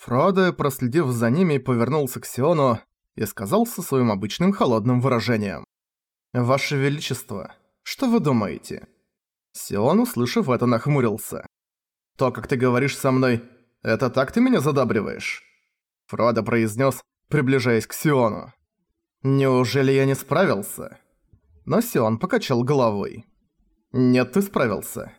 Фродо, проследив за ними, повернулся к Сиону и сказал со своим обычным холодным выражением. «Ваше Величество, что вы думаете?» Сион, услышав это, нахмурился. «То, как ты говоришь со мной, это так ты меня задабриваешь?» Фродо произнес, приближаясь к Сиону. «Неужели я не справился?» Но Сион покачал головой. «Нет, ты справился.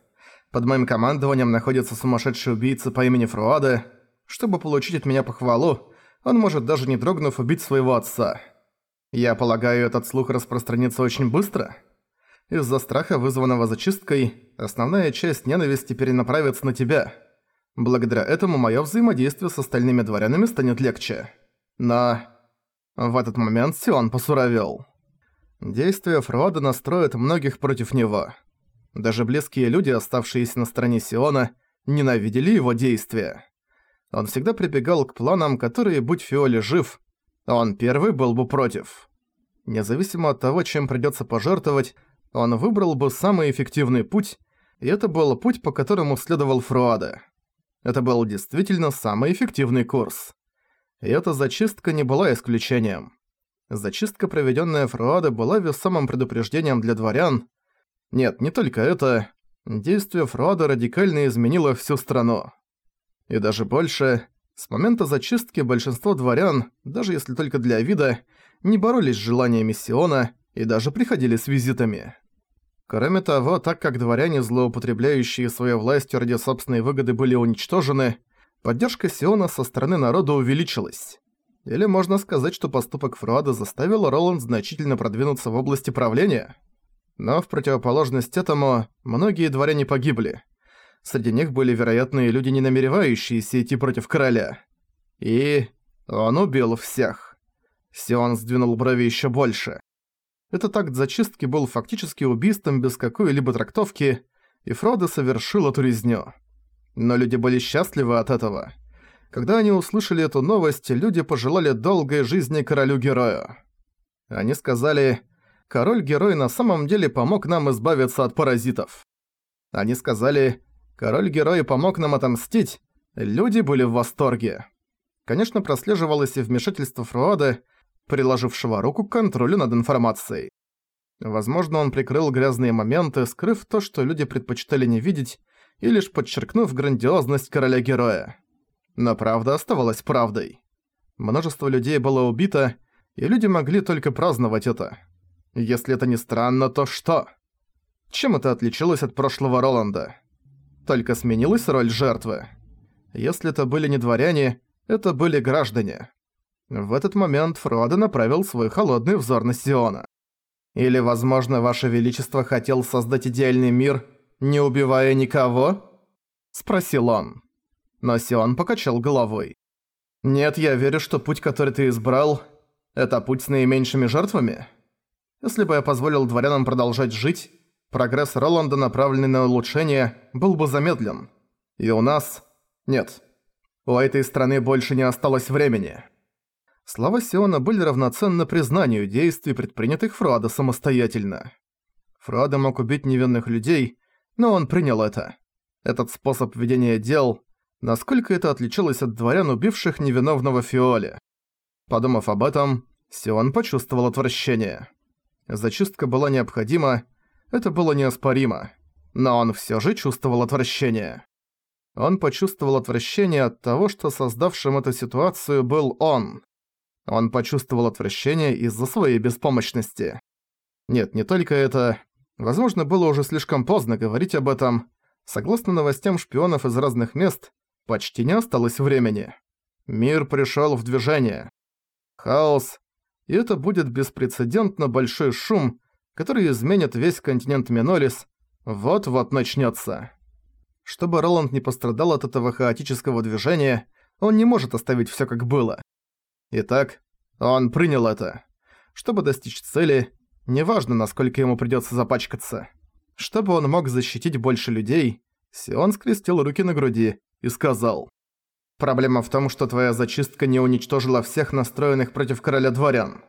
Под моим командованием находится сумасшедший убийца по имени Фруаде. Чтобы получить от меня похвалу, он может даже не дрогнув убить своего отца. Я полагаю, этот слух распространится очень быстро?» Из-за страха, вызванного зачисткой, основная часть ненависти перенаправится на тебя. Благодаря этому моё взаимодействие с остальными дворянами станет легче. Но... В этот момент Сион посуровел. Действия Фрода настроят многих против него. Даже близкие люди, оставшиеся на стороне Сиона, ненавидели его действия. Он всегда прибегал к планам, которые, будь Фиоли жив, он первый был бы против. Независимо от того, чем придётся пожертвовать, он выбрал бы самый эффективный путь, и это был путь, по которому следовал Фруада. Это был действительно самый эффективный курс. И эта зачистка не была исключением. Зачистка, проведенная Фруада, была весомым предупреждением для дворян. Нет, не только это. Действие Фруада радикально изменило всю страну. И даже больше, с момента зачистки большинство дворян, даже если только для вида, не боролись с желаниями Сиона и даже приходили с визитами. Кроме того, так как дворяне, злоупотребляющие своей властью ради собственной выгоды, были уничтожены, поддержка Сиона со стороны народа увеличилась. Или можно сказать, что поступок Фруада заставил Роланд значительно продвинуться в области правления? Но в противоположность этому, многие дворяне погибли. Среди них были вероятные люди, не намеревающиеся идти против короля. И... он убил всех. Сион сдвинул брови еще больше. Этот акт зачистки был фактически убийством без какой-либо трактовки, и Фродо совершил эту резню. Но люди были счастливы от этого. Когда они услышали эту новость, люди пожелали долгой жизни королю-герою. Они сказали, король-герой на самом деле помог нам избавиться от паразитов. Они сказали, король-герой помог нам отомстить, люди были в восторге. Конечно, прослеживалось и вмешательство Фруада, приложившего руку к контролю над информацией. Возможно, он прикрыл грязные моменты, скрыв то, что люди предпочитали не видеть, и лишь подчеркнув грандиозность короля-героя. Но правда оставалась правдой. Множество людей было убито, и люди могли только праздновать это. Если это не странно, то что? Чем это отличилось от прошлого Роланда? Только сменилась роль жертвы. Если это были не дворяне, это были граждане. В этот момент Фродо направил свой холодный взор на Сиона. «Или, возможно, Ваше Величество хотел создать идеальный мир, не убивая никого?» Спросил он. Но Сион покачал головой. «Нет, я верю, что путь, который ты избрал, это путь с наименьшими жертвами. Если бы я позволил дворянам продолжать жить, прогресс Роланда, направленный на улучшение, был бы замедлен. И у нас... Нет. У этой страны больше не осталось времени». Слова Сиона были равноценны признанию действий, предпринятых Фруада самостоятельно. Фруада мог убить невинных людей, но он принял это. Этот способ ведения дел, насколько это отличалось от дворян, убивших невиновного Фиоли. Подумав об этом, Сион почувствовал отвращение. Зачистка была необходима, это было неоспоримо, но он всё же чувствовал отвращение. Он почувствовал отвращение от того, что создавшим эту ситуацию был он. Он почувствовал отвращение из-за своей беспомощности. Нет, не только это. Возможно, было уже слишком поздно говорить об этом. Согласно новостям шпионов из разных мест, почти не осталось времени. Мир пришёл в движение. Хаос. И это будет беспрецедентно большой шум, который изменит весь континент Минорис, вот-вот начнётся. Чтобы Роланд не пострадал от этого хаотического движения, он не может оставить всё как было. Итак, он принял это. Чтобы достичь цели, неважно, насколько ему придётся запачкаться. Чтобы он мог защитить больше людей, Сион скрестил руки на груди и сказал. «Проблема в том, что твоя зачистка не уничтожила всех настроенных против короля дворян.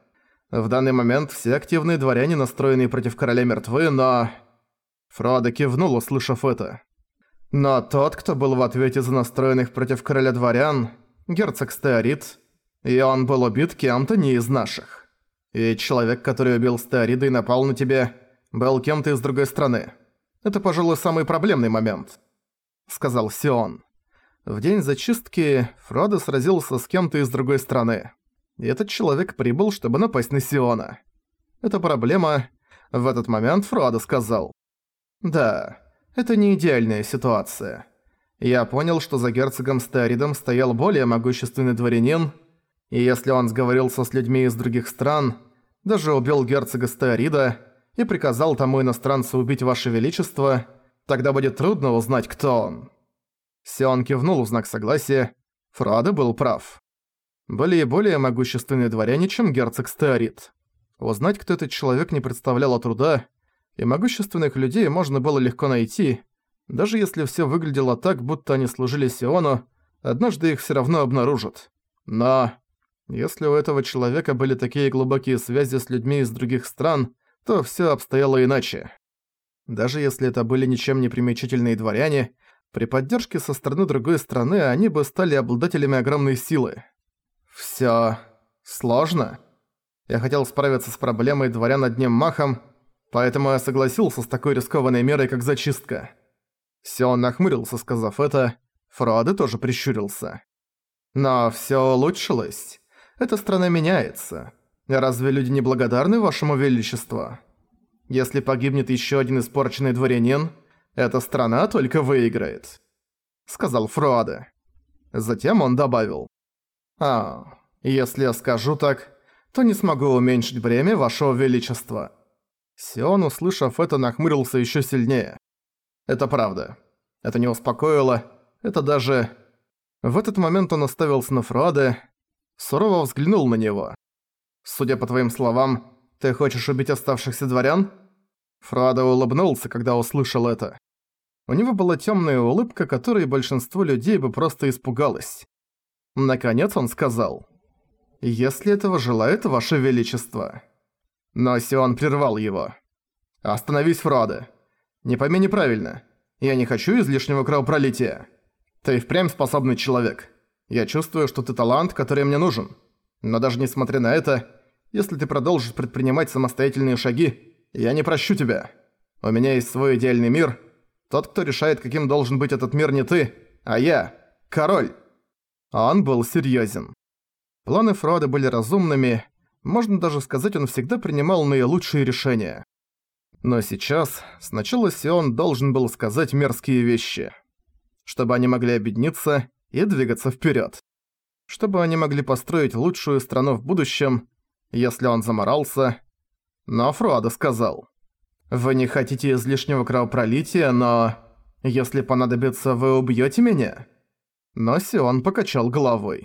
В данный момент все активные дворяне, настроенные против короля, мертвы, но...» Фродо кивнул, услышав это. «Но тот, кто был в ответе за настроенных против короля дворян, герцог Стеорит, и он был убит кем-то не из наших. И человек, который убил Стеорида и напал на тебя, был кем-то из другой страны. Это, пожалуй, самый проблемный момент», — сказал Сион. В день зачистки Фродо сразился с кем-то из другой страны. И этот человек прибыл, чтобы напасть на Сиона. Это проблема... В этот момент Фродо сказал. «Да, это не идеальная ситуация. Я понял, что за герцогом Стеаридом стоял более могущественный дворянин, и если он сговорился с людьми из других стран, даже убил герцога Стеарида и приказал тому иностранцу убить ваше величество, тогда будет трудно узнать, кто он». Сион кивнул в знак согласия. Фродо был прав. Были и более могущественные дворяне, чем герцог Стеарит. Узнать, кто этот человек, не представляло труда, и могущественных людей можно было легко найти, даже если всё выглядело так, будто они служили Сиону, однажды их всё равно обнаружат. Но если у этого человека были такие глубокие связи с людьми из других стран, то всё обстояло иначе. Даже если это были ничем не примечательные дворяне, при поддержке со стороны другой страны они бы стали обладателями огромной силы. Всё сложно. Я хотел справиться с проблемой дворян одним махом, поэтому я согласился с такой рискованной мерой, как зачистка. Сион нахмурился, сказав это, Фроаде тоже прищурился. Но всё улучшилось. Эта страна меняется. Разве люди не благодарны вашему величеству? Если погибнет ещё один испорченный дворянин, эта страна только выиграет», — сказал Фруаде. Затем он добавил. «А, если я скажу так, то не смогу уменьшить бремя вашего величества». Сион, услышав это, нахмурился еще сильнее. «Это правда. Это не успокоило. Это даже...» В этот момент он оставился на Фруаде, сурово взглянул на него. «Судя по твоим словам, ты хочешь убить оставшихся дворян?» Фруадо улыбнулся, когда услышал это. У него была темная улыбка, которой большинство людей бы просто испугалось. Наконец он сказал. «Если этого желает Ваше Величество». Но Сион прервал его. «Остановись, Фродо. Не пойми неправильно. Я не хочу излишнего кровопролития. Ты впрямь способный человек. Я чувствую, что ты талант, который мне нужен. Но даже несмотря на это, если ты продолжишь предпринимать самостоятельные шаги, я не прощу тебя. У меня есть свой идеальный мир — тот, кто решает, каким должен быть этот мир, не ты, а я, король. Он был серьёзен. Планы Фрода были разумными, можно даже сказать, он всегда принимал наилучшие решения. Но сейчас, сначала Сион должен был сказать мерзкие вещи. Чтобы они могли объединиться и двигаться вперед. Чтобы они могли построить лучшую страну в будущем, если он заморался. Но Фруада сказал. Вы не хотите излишнего кровопролития, но... Если понадобится, вы убьёте меня?» Но Сион покачал головой.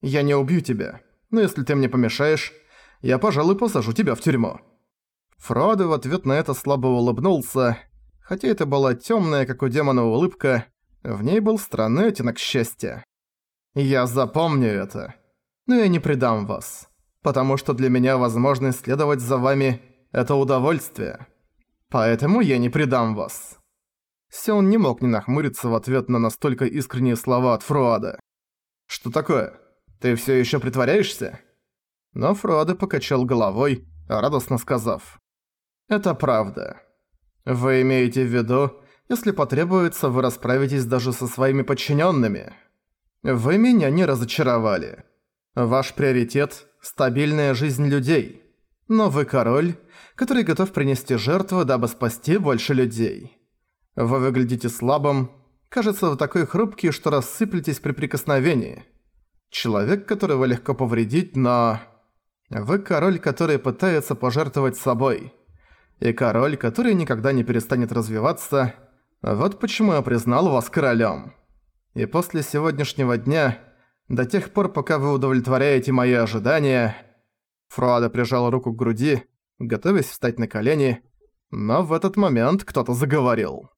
«Я не убью тебя, но если ты мне помешаешь, я, пожалуй, посажу тебя в тюрьму». Фродо в ответ на это слабо улыбнулся, хотя это была тёмная, как у демона, улыбка, в ней был странный оттенок счастья. «Я запомню это, но я не предам вас, потому что для меня возможность следовать за вами – это удовольствие». Поэтому я не предам вас». Сион не мог не нахмуриться в ответ на настолько искренние слова от Фруада. «Что такое? Ты всё ещё притворяешься?» Но Фруада покачал головой, радостно сказав. «Это правда. Вы имеете в виду, если потребуется, вы расправитесь даже со своими подчиненными. Вы меня не разочаровали. Ваш приоритет – стабильная жизнь людей. Но вы король, который готов принести жертву, дабы спасти больше людей. Вы выглядите слабым, кажется, вы такой хрупкий, что рассыплетесь при прикосновении. Человек, которого легко повредить, но... Вы король, который пытается пожертвовать собой. И король, который никогда не перестанет развиваться. Вот почему я признал вас королем. И после сегодняшнего дня, до тех пор, пока вы удовлетворяете мои ожидания... Фруада прижал руку к груди, готовясь встать на колени, но в этот момент кто-то заговорил.